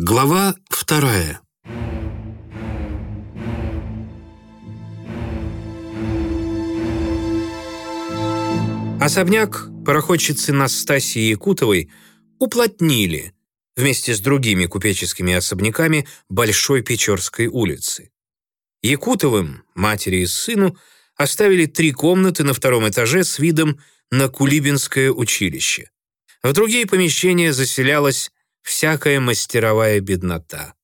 Глава вторая. Особняк пароходчицы Настасии Якутовой уплотнили вместе с другими купеческими особняками Большой Печорской улицы. Якутовым, матери и сыну, оставили три комнаты на втором этаже с видом на Кулибинское училище. В другие помещения заселялась всякая мастеровая беднота.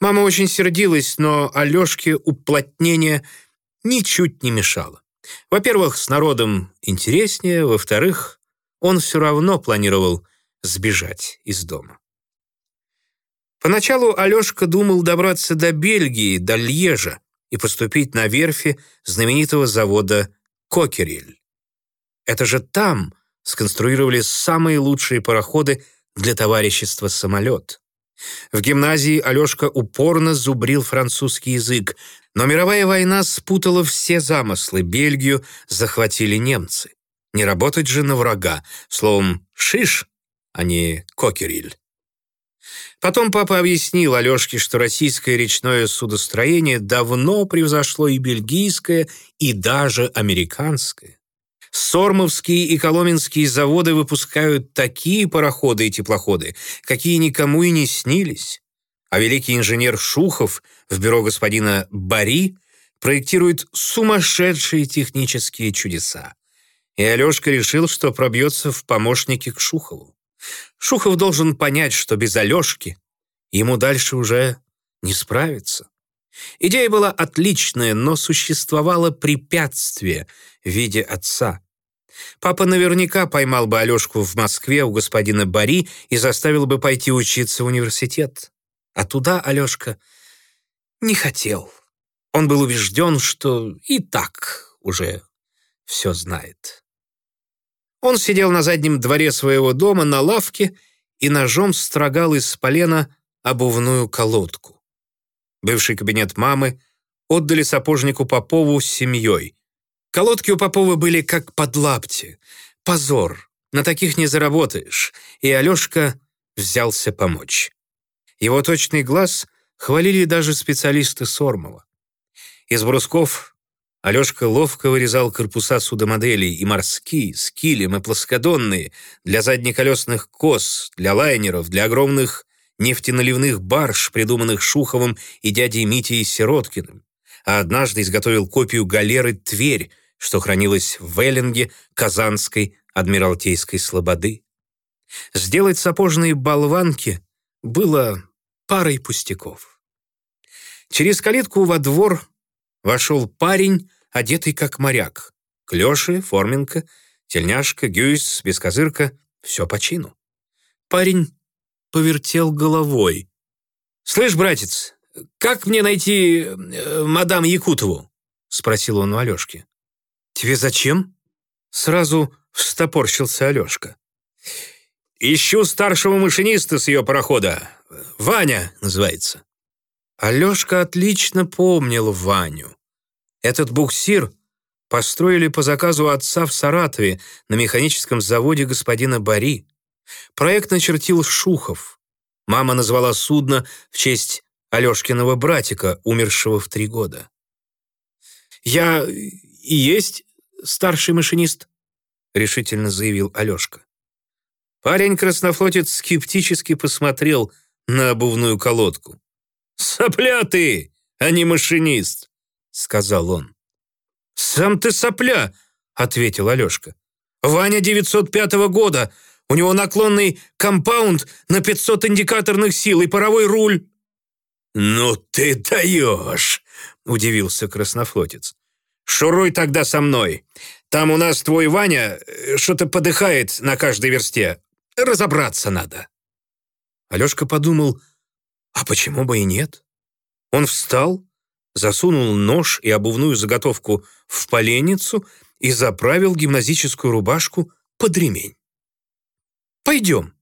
Мама очень сердилась, но Алёшке уплотнение ничуть не мешало. Во-первых, с народом интереснее, во-вторых, он все равно планировал сбежать из дома. Поначалу Алёшка думал добраться до Бельгии, до Льежа и поступить на верфи знаменитого завода «Кокериль». Это же там сконструировали самые лучшие пароходы для товарищества «Самолет». В гимназии Алёшка упорно зубрил французский язык, но мировая война спутала все замыслы, Бельгию захватили немцы. Не работать же на врага, словом «шиш», а не «кокериль». Потом папа объяснил Алёшке, что российское речное судостроение давно превзошло и бельгийское, и даже американское. Сормовские и Коломенские заводы выпускают такие пароходы и теплоходы, какие никому и не снились. А великий инженер Шухов в бюро господина Бари проектирует сумасшедшие технические чудеса. И Алешка решил, что пробьется в помощники к Шухову. Шухов должен понять, что без Алешки ему дальше уже не справиться. Идея была отличная, но существовало препятствие в виде отца. Папа наверняка поймал бы Алешку в Москве у господина Бари и заставил бы пойти учиться в университет. А туда Алешка не хотел. Он был убежден, что и так уже все знает. Он сидел на заднем дворе своего дома на лавке и ножом строгал из полена обувную колодку. Бывший кабинет мамы отдали сапожнику Попову с семьей. Колодки у Попова были как под лапти. Позор. На таких не заработаешь. И Алешка взялся помочь. Его точный глаз хвалили даже специалисты Сормова. Из брусков Алешка ловко вырезал корпуса судомоделей и морские, с килем и плоскодонные, для заднеколесных кос, для лайнеров, для огромных нефтеналивных барж, придуманных Шуховым и дядей Митей Сироткиным. А однажды изготовил копию галеры «Тверь», что хранилось в Веллинге Казанской Адмиралтейской Слободы. Сделать сапожные болванки было парой пустяков. Через калитку во двор вошел парень, одетый как моряк. Клёши, форменка, тельняшка, гюйс, бескозырка — все по чину. Парень повертел головой. «Слышь, братец, как мне найти э, мадам Якутову?» — спросил он у Алёшки. «Тебе зачем?» Сразу встопорщился Алешка. «Ищу старшего машиниста с ее парохода. Ваня называется». Алешка отлично помнил Ваню. Этот буксир построили по заказу отца в Саратове на механическом заводе господина Бари. Проект начертил Шухов. Мама назвала судно в честь Алешкиного братика, умершего в три года. «Я и есть старший машинист», — решительно заявил Алешка. Парень-краснофлотец скептически посмотрел на обувную колодку. «Сопля ты, а не машинист», — сказал он. «Сам ты сопля», — ответил Алешка. «Ваня 905 года, у него наклонный компаунд на 500 индикаторных сил и паровой руль». «Ну ты даешь», — удивился краснофлотец. «Шуруй тогда со мной. Там у нас твой Ваня э, что-то подыхает на каждой версте. Разобраться надо». Алешка подумал, а почему бы и нет? Он встал, засунул нож и обувную заготовку в поленницу и заправил гимназическую рубашку под ремень. «Пойдем».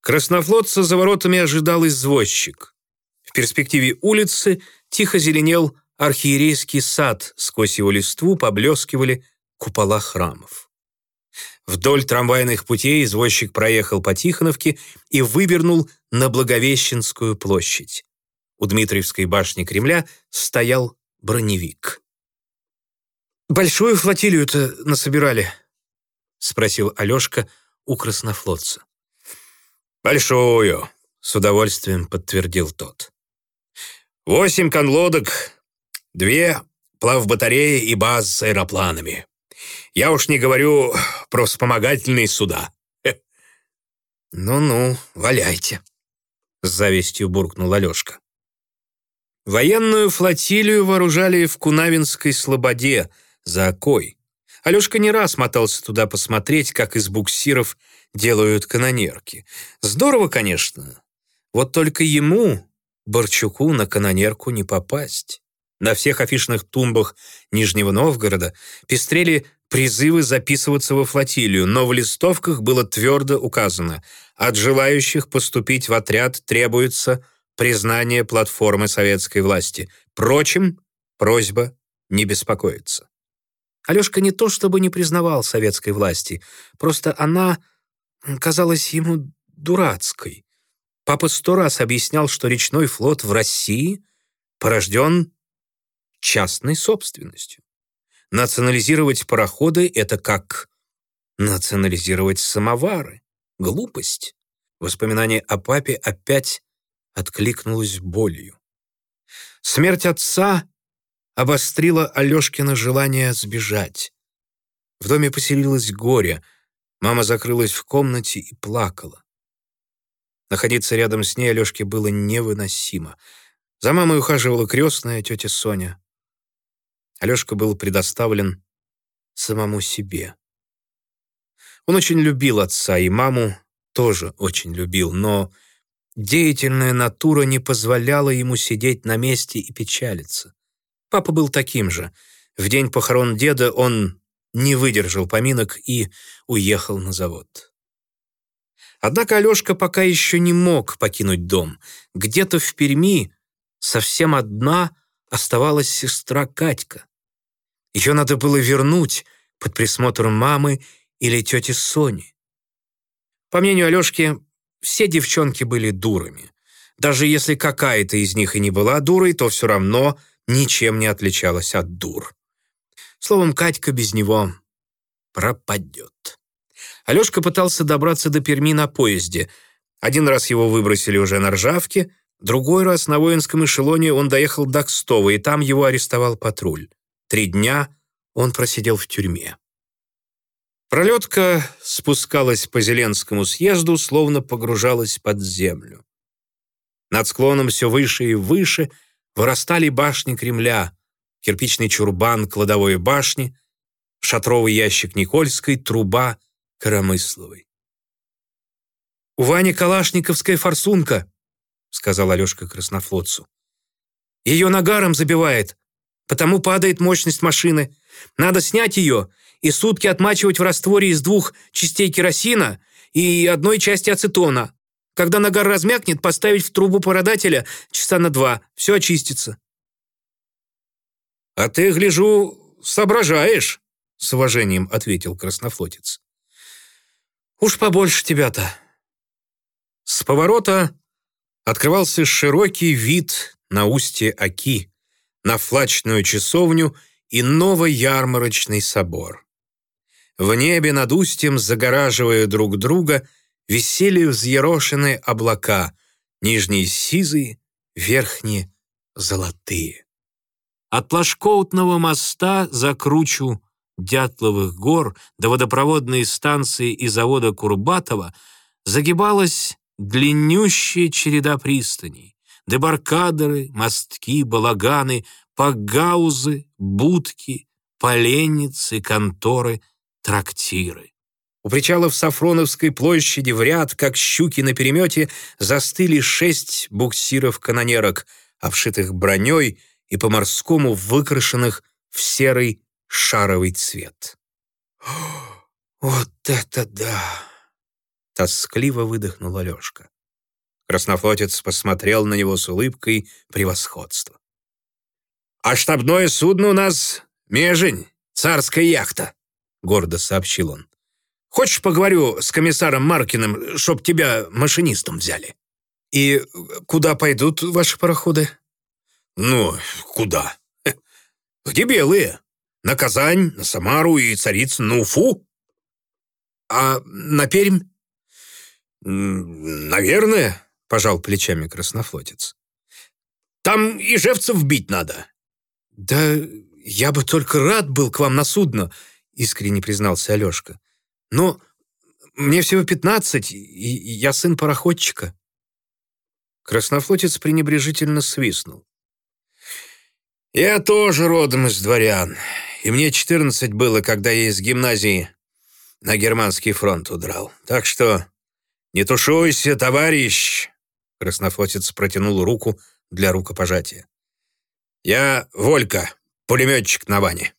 Краснофлотца за воротами ожидал извозчик. В перспективе улицы тихо зеленел архиерейский сад, сквозь его листву поблескивали купола храмов. Вдоль трамвайных путей извозчик проехал по Тихоновке и вывернул на Благовещенскую площадь. У Дмитриевской башни Кремля стоял броневик. «Большую флотилию-то насобирали?» — спросил Алешка у краснофлотца. «Большую», — с удовольствием подтвердил тот. «Восемь конлодок, две плавбатареи и баз с аэропланами. Я уж не говорю про вспомогательные суда». «Ну-ну, валяйте», — с завистью буркнул Алешка. Военную флотилию вооружали в Кунавинской слободе за Окой. Алешка не раз мотался туда посмотреть, как из буксиров делают канонерки. Здорово, конечно. Вот только ему, Борчуку, на канонерку не попасть. На всех афишных тумбах Нижнего Новгорода пестрели призывы записываться во флотилию, но в листовках было твердо указано «От желающих поступить в отряд требуется признание платформы советской власти. Впрочем, просьба не беспокоиться». Алешка не то чтобы не признавал советской власти, просто она казалась ему дурацкой. Папа сто раз объяснял, что речной флот в России порожден частной собственностью. Национализировать пароходы — это как национализировать самовары. Глупость. Воспоминание о папе опять откликнулось болью. Смерть отца обострила Алешкино желание сбежать. В доме поселилось горе. Мама закрылась в комнате и плакала. Находиться рядом с ней Алешке было невыносимо. За мамой ухаживала крестная тетя Соня. Алешка был предоставлен самому себе. Он очень любил отца, и маму тоже очень любил, но деятельная натура не позволяла ему сидеть на месте и печалиться. Папа был таким же. В день похорон деда он не выдержал поминок и уехал на завод. Однако Алешка пока еще не мог покинуть дом. Где-то в Перми совсем одна оставалась сестра Катька. Ее надо было вернуть под присмотром мамы или тети Сони. По мнению Алешки, все девчонки были дурами. Даже если какая-то из них и не была дурой, то все равно ничем не отличалась от дур. Словом, Катька без него пропадет. Алешка пытался добраться до Перми на поезде. Один раз его выбросили уже на ржавке, другой раз на воинском эшелоне он доехал до Кстова, и там его арестовал патруль. Три дня он просидел в тюрьме. Пролетка спускалась по Зеленскому съезду, словно погружалась под землю. Над склоном все выше и выше вырастали башни Кремля, кирпичный чурбан кладовой башни, шатровый ящик Никольской, труба Коромысловой. «У Вани Калашниковская форсунка», — сказал Алешка краснофлотцу. «Ее нагаром забивает, потому падает мощность машины. Надо снять ее и сутки отмачивать в растворе из двух частей керосина и одной части ацетона. Когда нагар размякнет, поставить в трубу породателя часа на два. Все очистится». «А ты, гляжу, соображаешь», — с уважением ответил краснофлотец. «Уж побольше тебя-то». С поворота открывался широкий вид на устье Оки, на флачную часовню и новоярмарочный собор. В небе над устьем, загораживая друг друга, висели взъерошенные облака, нижние сизые, верхние золотые. От Лашкоутного моста за кручу Дятловых гор до водопроводной станции и завода Курбатова загибалась длиннющая череда пристаней. Дебаркадеры, мостки, балаганы, пагаузы, будки, поленницы, конторы, трактиры. У причалов Сафроновской площади в ряд, как щуки на перемете, застыли шесть буксиров-канонерок, обшитых броней и по-морскому выкрашенных в серый шаровый цвет. «Вот это да!» — тоскливо выдохнул Алешка. Краснофлотец посмотрел на него с улыбкой превосходства. «А штабное судно у нас — Межень, царская яхта», — гордо сообщил он. Хочешь, поговорю с комиссаром Маркиным, чтоб тебя машинистом взяли?» «И куда пойдут ваши пароходы?» «Ну, куда? Где белые? На Казань, на Самару и Царицын, на Уфу?» «А на Пермь?» «Наверное», — пожал плечами краснофлотец. «Там и Ижевцев бить надо». «Да я бы только рад был к вам на судно», — искренне признался Алешка. «Но мне всего пятнадцать, и я сын пароходчика». Краснофлотец пренебрежительно свистнул. «Я тоже родом из дворян, и мне четырнадцать было, когда я из гимназии на германский фронт удрал. Так что не тушуйся, товарищ!» Краснофлотец протянул руку для рукопожатия. «Я Волька, пулеметчик на ване».